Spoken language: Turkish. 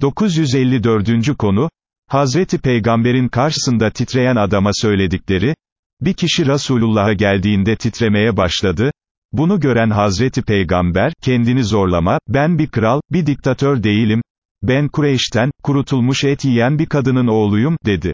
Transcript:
954. konu, Hazreti Peygamber'in karşısında titreyen adama söyledikleri, bir kişi Resulullah'a geldiğinde titremeye başladı, bunu gören Hazreti Peygamber, kendini zorlama, ben bir kral, bir diktatör değilim, ben Kureyş'ten, kurutulmuş et yiyen bir kadının oğluyum, dedi.